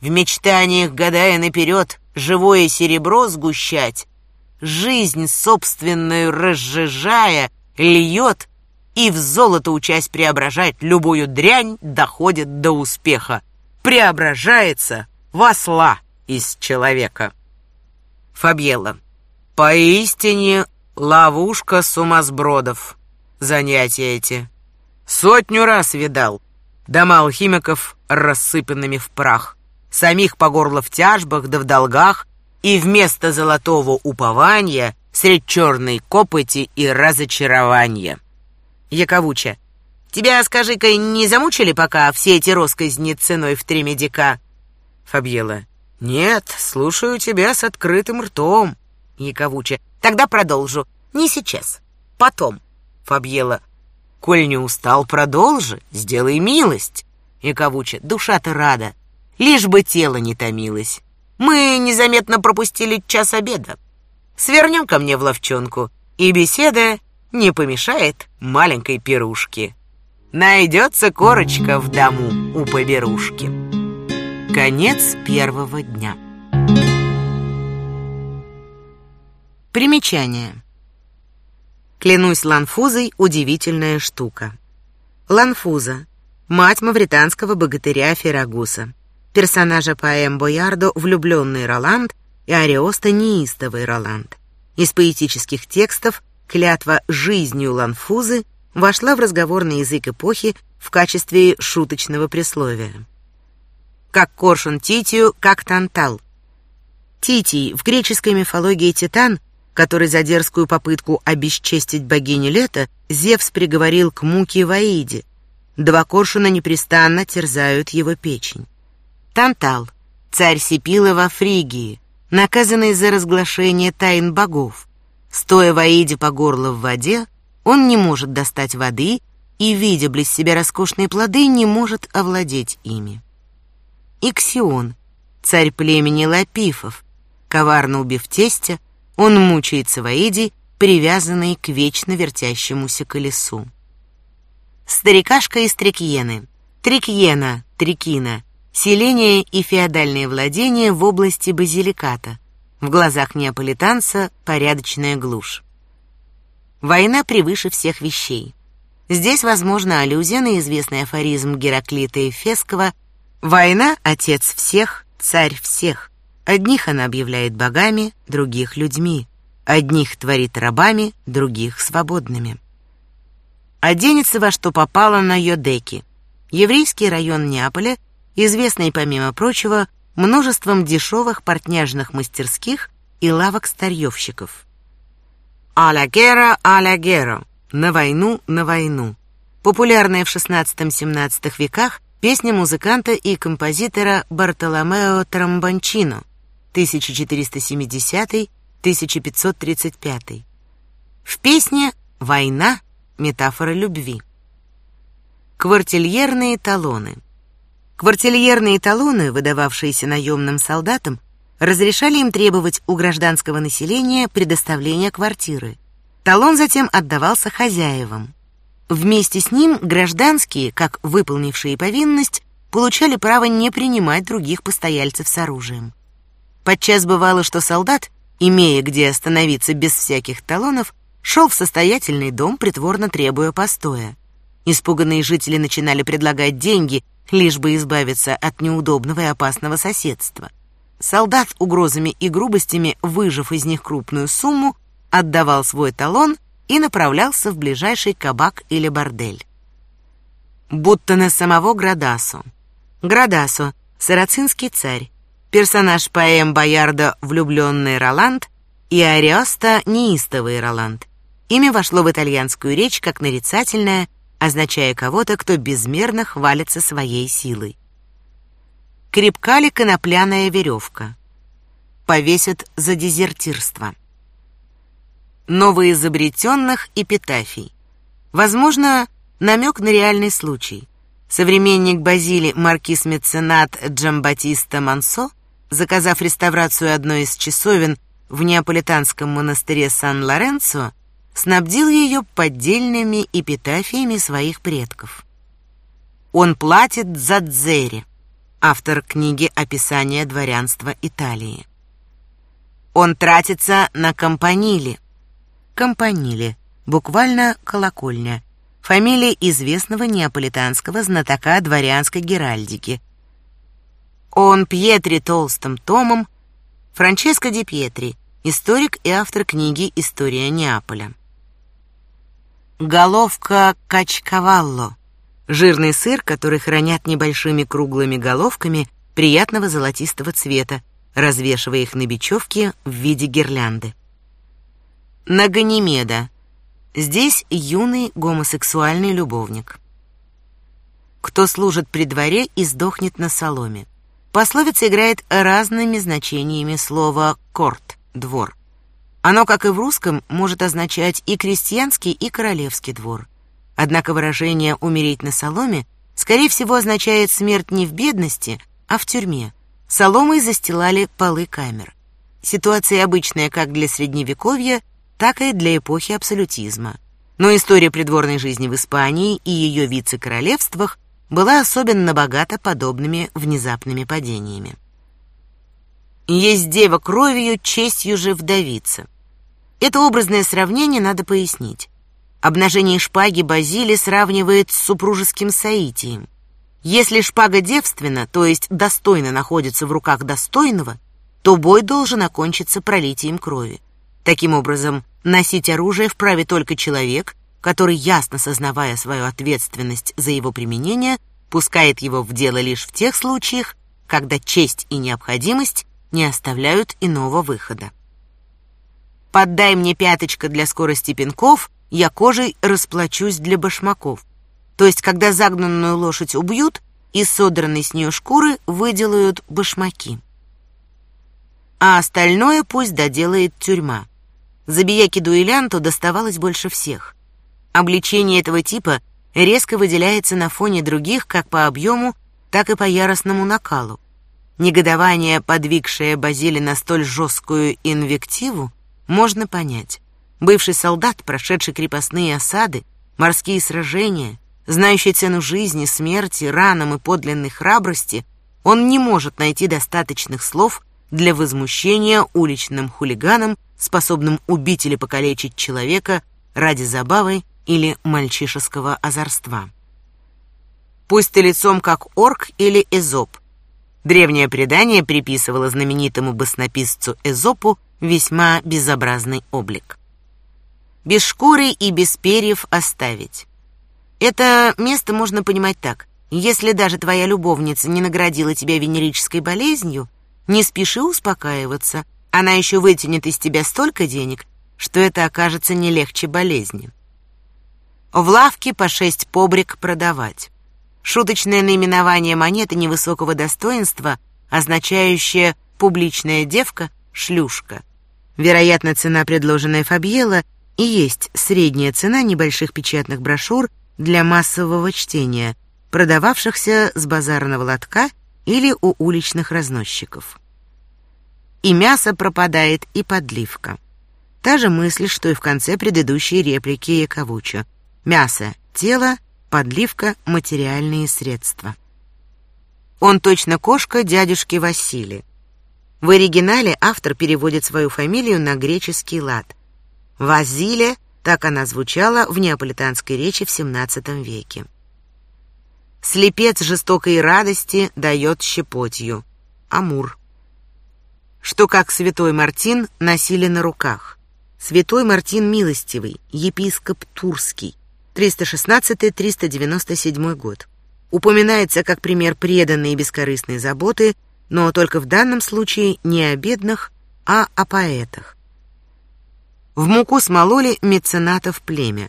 В мечтаниях, гадая наперед, живое серебро сгущать, жизнь собственную разжижая, льет и в золото учась преображать любую дрянь, доходит до успеха. Преображается в осла из человека. Фабьела. Поистине ловушка сумасбродов. Занятия эти. Сотню раз видал. Дома алхимиков рассыпанными в прах. Самих по горло в тяжбах да в долгах, и вместо золотого упования средь черной копоти и разочарования. Яковуча. Тебя, скажи-ка, не замучили пока все эти росказни ценой в три медика? Фабьела. Нет, слушаю тебя с открытым ртом. Яковуча. Тогда продолжу. Не сейчас. Потом. Фабьела. Коль не устал, продолжи. Сделай милость. Яковуча. Душа-то рада. Лишь бы тело не томилось. Мы незаметно пропустили час обеда. Свернем ко мне в ловчонку, и беседа не помешает маленькой пирушке. Найдется корочка в дому у поберушки. Конец первого дня. Примечание. Клянусь ланфузой, удивительная штука. Ланфуза — мать мавританского богатыря Ферагуса, персонажа поэм Боярдо «Влюбленный Роланд» и Ариоста «Неистовый Роланд». Из поэтических текстов Клятва жизнью Ланфузы вошла в разговорный язык эпохи в качестве шуточного присловия. Как коршун Титию, как Тантал. Титий в греческой мифологии Титан, который за дерзкую попытку обесчестить богиню лета, Зевс приговорил к муке в. Два коршуна непрестанно терзают его печень. Тантал, царь Сипила во Фригии, наказанный за разглашение тайн богов. Стоя в по горло в воде, он не может достать воды и, видя близ себя роскошные плоды, не может овладеть ими. Иксион, царь племени Лапифов, коварно убив тестя, он мучается в Аиде, привязанный к вечно вертящемуся колесу. Старикашка из Трикьены. Трикьена, Трикина, селение и феодальные владения в области Базиликата, в глазах неаполитанца порядочная глушь. Война превыше всех вещей. Здесь возможна аллюзия на известный афоризм Гераклита Эфесского «Война — отец всех, царь всех. Одних она объявляет богами, других — людьми. Одних творит рабами, других — свободными». Оденется во что попало на Йодеки, еврейский район Неаполя, известный, помимо прочего, множеством дешевых портняжных мастерских и лавок старьевщиков. «А ла гера, а ла гера» — «На войну, на войну». Популярная в XVI-XVII веках песня музыканта и композитора Бартоломео Трамбончино 1470-1535. В песне «Война» — метафора любви. Квартильерные талоны — Квартильерные талоны, выдававшиеся наемным солдатам, разрешали им требовать у гражданского населения предоставления квартиры. Талон затем отдавался хозяевам. Вместе с ним гражданские, как выполнившие повинность, получали право не принимать других постояльцев с оружием. Подчас бывало, что солдат, имея где остановиться без всяких талонов, шел в состоятельный дом, притворно требуя постоя. Испуганные жители начинали предлагать деньги, лишь бы избавиться от неудобного и опасного соседства. Солдат угрозами и грубостями, выжив из них крупную сумму, отдавал свой талон и направлялся в ближайший кабак или бордель. Будто на самого Градасу. Градасо — сарацинский царь, персонаж поэм Боярда «Влюбленный Роланд» и Ариоста «Неистовый Роланд». Имя вошло в итальянскую речь как нарицательное, означая кого-то, кто безмерно хвалится своей силой. Крепка ли конопляная веревка? Повесят за дезертирство. Новоизобретенных эпитафий. Возможно, намек на реальный случай. Современник Базили, маркиз-меценат Джамбатиста Мансо, заказав реставрацию одной из часовен в неаполитанском монастыре Сан-Лоренцо, снабдил ее поддельными эпитафиями своих предков. Он платит за Дзери, автор книги «Описание дворянства Италии». Он тратится на компанили. Компанили, буквально колокольня, фамилия известного неаполитанского знатока дворянской геральдики. Он Пьетри толстым томом, Франческо ди Пьетри, историк и автор книги «История Неаполя». Головка качкавалло. Жирный сыр, который хранят небольшими круглыми головками приятного золотистого цвета, развешивая их на бечевке в виде гирлянды. На Ганимеда. Здесь юный гомосексуальный любовник. Кто служит при дворе и сдохнет на соломе. Пословица играет разными значениями слова «корт» — «двор». Оно, как и в русском, может означать и крестьянский, и королевский двор. Однако выражение «умереть на соломе» скорее всего означает смерть не в бедности, а в тюрьме. Соломой застилали полы камер. Ситуация обычная как для средневековья, так и для эпохи абсолютизма. Но история придворной жизни в Испании и ее вице-королевствах была особенно богата подобными внезапными падениями. Есть дева кровью, честью же вдовица. Это образное сравнение надо пояснить. Обнажение шпаги Базили сравнивает с супружеским соитием. Если шпага девственна, то есть достойно находится в руках достойного, то бой должен окончиться пролитием крови. Таким образом, носить оружие вправе только человек, который, ясно сознавая свою ответственность за его применение, пускает его в дело лишь в тех случаях, когда честь и необходимость не оставляют иного выхода. Поддай мне пяточка для скорости пинков, я кожей расплачусь для башмаков. То есть, когда загнанную лошадь убьют, из содранной с нее шкуры выделают башмаки. А остальное пусть доделает тюрьма. Забияке-дуэлянту доставалось больше всех. Обличение этого типа резко выделяется на фоне других как по объему, так и по яростному накалу. Негодование, подвигшее Базили на столь жесткую инвективу, можно понять. Бывший солдат, прошедший крепостные осады, морские сражения, знающий цену жизни, смерти, ранам и подлинной храбрости, он не может найти достаточных слов для возмущения уличным хулиганом, способным убить или покалечить человека ради забавы или мальчишеского озорства. Пусть ты лицом как орк или эзоп. Древнее предание приписывало знаменитому баснописцу Эзопу весьма безобразный облик. Без шкуры и без перьев оставить. Это место можно понимать так. Если даже твоя любовница не наградила тебя венерической болезнью, не спеши успокаиваться. Она еще вытянет из тебя столько денег, что это окажется не легче болезни. В лавке по шесть побрик продавать. Шуточное наименование монеты невысокого достоинства, означающее «публичная девка», шлюшка. Вероятно, цена, предложенная Фабьело, и есть средняя цена небольших печатных брошюр для массового чтения, продававшихся с базарного лотка или у уличных разносчиков. И мясо пропадает, и подливка. Та же мысль, что и в конце предыдущей реплики Яковуча. Мясо тела, подливка материальные средства. Он точно кошка дядюшки Василия. В оригинале автор переводит свою фамилию на греческий лад. Вазиле так она звучала в неаполитанской речи в XVII веке. Слепец жестокой радости дает щепотью. Амур. Что как святой Мартин носили на руках. Святой Мартин Милостивый, епископ Турский, 316-397 год. Упоминается как пример преданной и бескорыстной заботы, но только в данном случае не о бедных, а о поэтах. В муку смололи меценатов племя.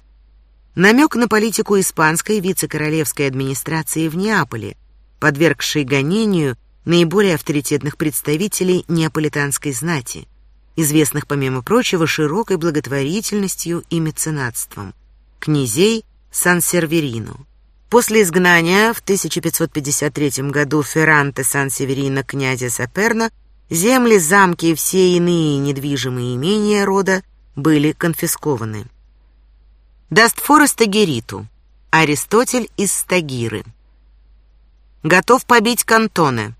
Намек на политику испанской вице-королевской администрации в Неаполе, подвергшей гонению наиболее авторитетных представителей неаполитанской знати, известных, помимо прочего, широкой благотворительностью и меценатством, князей Сан-Серверино. После изгнания в 1553 году Ферранте Сан-Северино князя Саперна земли, замки и все иные недвижимые имения рода были конфискованы. Дастфор Стагириту. Аристотель из Стагиры. Готов побить кантоны.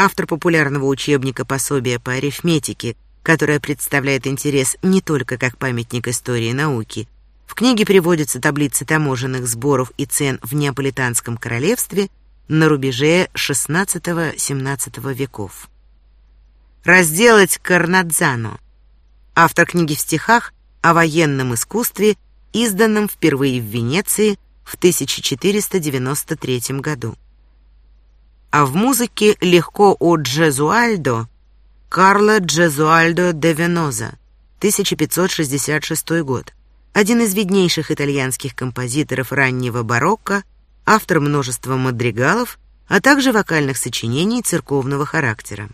Автор популярного учебника пособия по арифметике, которое представляет интерес не только как памятник истории науки. В книге приводятся таблицы таможенных сборов и цен в Неаполитанском королевстве на рубеже XVI-XVII веков. Разделать Карнадзано автор книги в стихах о военном искусстве, изданном впервые в Венеции в 1493 году. А в музыке легко о Джезуальдо Карло Джезуальдо де Веноза, 1566 год. Один из виднейших итальянских композиторов раннего барокко, автор множества мадригалов, а также вокальных сочинений церковного характера.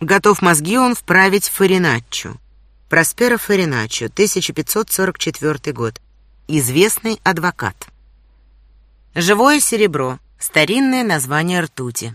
Готов мозги он вправить Фариначчо. Просперо Фариначчо, 1544 год. Известный адвокат. Живое серебро. Старинное название ртути.